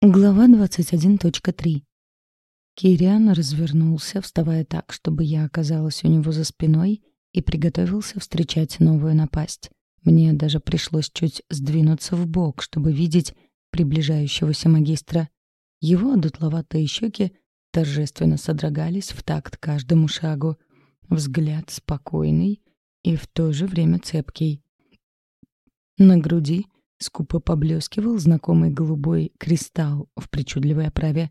Глава 21.3 Кириан развернулся, вставая так, чтобы я оказалась у него за спиной, и приготовился встречать новую напасть. Мне даже пришлось чуть сдвинуться в бок, чтобы видеть приближающегося магистра. Его дутловатые щеки торжественно содрогались в такт каждому шагу. Взгляд спокойный и в то же время цепкий. На груди — Скупо поблескивал знакомый голубой кристалл в причудливой оправе.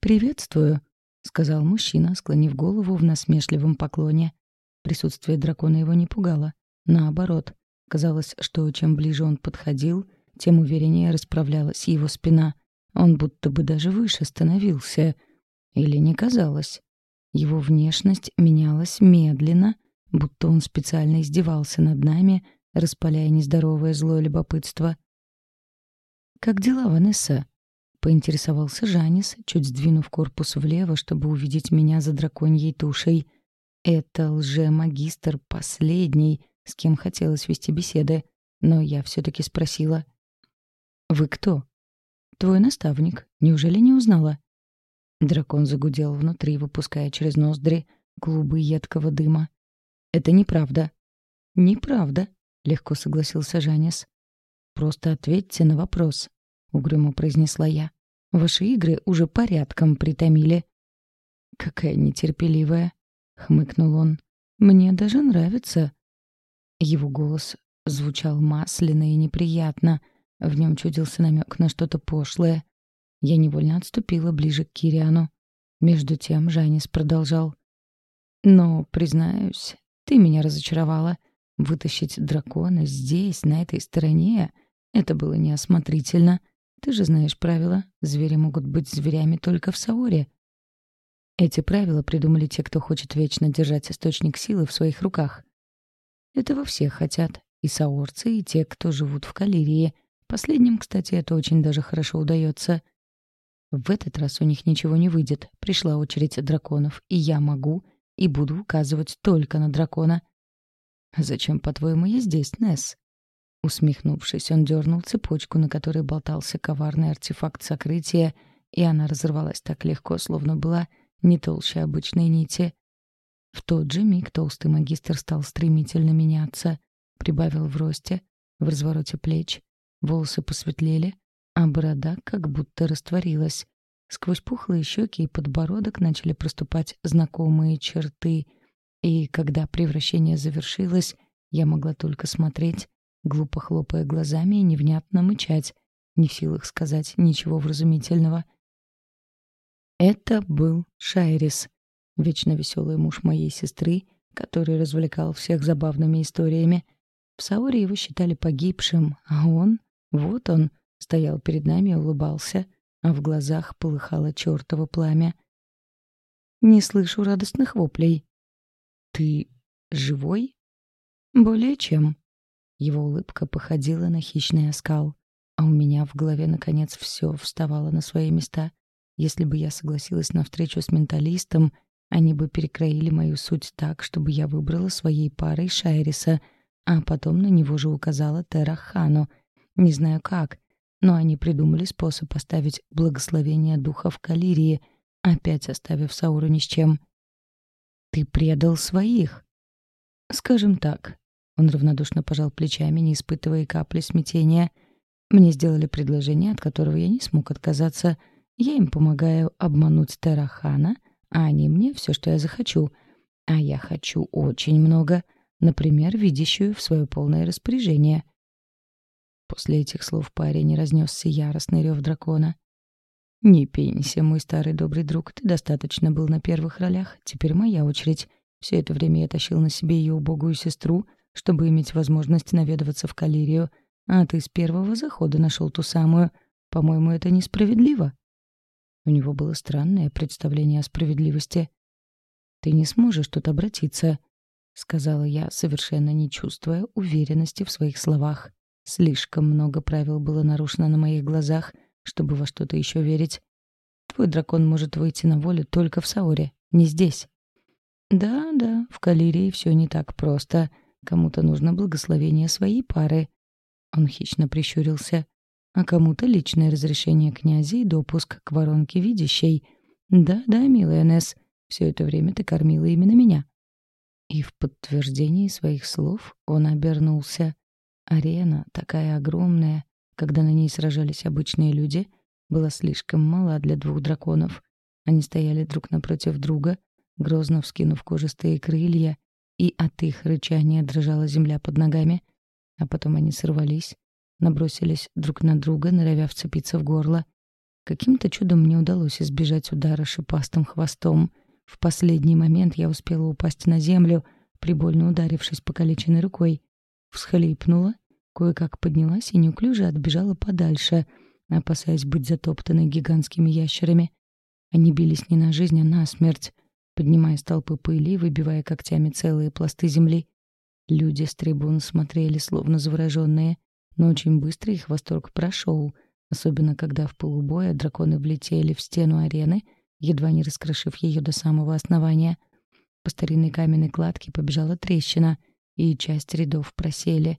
«Приветствую», — сказал мужчина, склонив голову в насмешливом поклоне. Присутствие дракона его не пугало. Наоборот, казалось, что чем ближе он подходил, тем увереннее расправлялась его спина. Он будто бы даже выше становился. Или не казалось. Его внешность менялась медленно, будто он специально издевался над нами — распаляя нездоровое злое любопытство. «Как дела, Ванесса?» — поинтересовался Жанис, чуть сдвинув корпус влево, чтобы увидеть меня за драконьей тушей. «Это лже-магистр последний, с кем хотелось вести беседы, но я все-таки спросила». «Вы кто?» «Твой наставник. Неужели не узнала?» Дракон загудел внутри, выпуская через ноздри клубы едкого дыма. «Это неправда». «Неправда», — легко согласился Жанис. «Просто ответьте на вопрос», — угрюмо произнесла я. «Ваши игры уже порядком притомили». «Какая нетерпеливая», — хмыкнул он. «Мне даже нравится». Его голос звучал масляно и неприятно. В нем чудился намек на что-то пошлое. Я невольно отступила ближе к Кириану. Между тем Жанис продолжал. «Но, признаюсь, ты меня разочаровала. Вытащить дракона здесь, на этой стороне, это было неосмотрительно. Ты же знаешь правила. Звери могут быть зверями только в Саоре. Эти правила придумали те, кто хочет вечно держать источник силы в своих руках. Этого все хотят. И саорцы, и те, кто живут в Калирии. Последним, кстати, это очень даже хорошо удается. В этот раз у них ничего не выйдет. Пришла очередь драконов, и я могу и буду указывать только на дракона. «Зачем, по-твоему, я здесь, Несс?» Усмехнувшись, он дернул цепочку, на которой болтался коварный артефакт сокрытия, и она разорвалась так легко, словно была не толще обычной нити. В тот же миг толстый магистр стал стремительно меняться, прибавил в росте, в развороте плеч, волосы посветлели, а борода как будто растворилась. Сквозь пухлые щеки и подбородок начали проступать знакомые черты — и когда превращение завершилось, я могла только смотреть, глупо хлопая глазами и невнятно мычать, не в силах сказать ничего вразумительного. Это был Шайрис, вечно веселый муж моей сестры, который развлекал всех забавными историями. В Сауре его считали погибшим, а он, вот он, стоял перед нами и улыбался, а в глазах полыхало чертово пламя. «Не слышу радостных воплей», «Ты живой?» «Более чем». Его улыбка походила на хищный оскал, а у меня в голове, наконец, все вставало на свои места. Если бы я согласилась на встречу с менталистом, они бы перекроили мою суть так, чтобы я выбрала своей парой Шайриса, а потом на него же указала Терахану. Не знаю как, но они придумали способ поставить благословение духа в Калирии, опять оставив Сауру ни с чем. Ты предал своих. Скажем так. Он равнодушно пожал плечами, не испытывая капли смятения. Мне сделали предложение, от которого я не смог отказаться. Я им помогаю обмануть Тарахана, а они мне все, что я захочу. А я хочу очень много. Например, видящую в свое полное распоряжение. После этих слов парень разнесся яростный рев дракона. «Не пенься, мой старый добрый друг, ты достаточно был на первых ролях, теперь моя очередь. Все это время я тащил на себе ее убогую сестру, чтобы иметь возможность наведываться в Калирию, а ты с первого захода нашел ту самую. По-моему, это несправедливо». У него было странное представление о справедливости. «Ты не сможешь тут обратиться», — сказала я, совершенно не чувствуя уверенности в своих словах. Слишком много правил было нарушено на моих глазах — чтобы во что-то еще верить. Твой дракон может выйти на волю только в Саоре, не здесь. Да, да, в Калирии все не так просто. Кому-то нужно благословение своей пары. Он хищно прищурился. а кому-то личное разрешение князя и допуск к воронке видящей. Да-да, милая Несс, все это время ты кормила именно меня. И в подтверждении своих слов он обернулся. Арена, такая огромная, когда на ней сражались обычные люди, была слишком мала для двух драконов. Они стояли друг напротив друга, грозно вскинув кожистые крылья, и от их рычания дрожала земля под ногами. А потом они сорвались, набросились друг на друга, норовя вцепиться в горло. Каким-то чудом мне удалось избежать удара шипастым хвостом. В последний момент я успела упасть на землю, прибольно ударившись покалеченной рукой. Всхлипнула, кое-как поднялась и неуклюже отбежала подальше, опасаясь быть затоптанной гигантскими ящерами. Они бились не на жизнь, а на смерть, поднимая столпы пыли и выбивая когтями целые пласты земли. Люди с трибун смотрели, словно завороженные, но очень быстро их восторг прошел, особенно когда в полубоя драконы влетели в стену арены, едва не раскрошив ее до самого основания. По старинной каменной кладке побежала трещина, и часть рядов просели.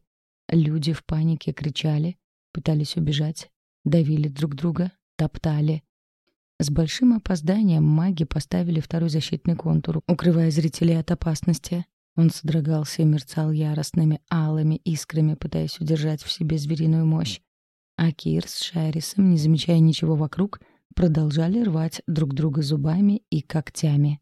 Люди в панике кричали, пытались убежать, давили друг друга, топтали. С большим опозданием маги поставили второй защитный контур, укрывая зрителей от опасности. Он содрогался и мерцал яростными алыми искрами, пытаясь удержать в себе звериную мощь. А Кир с Шайрисом, не замечая ничего вокруг, продолжали рвать друг друга зубами и когтями.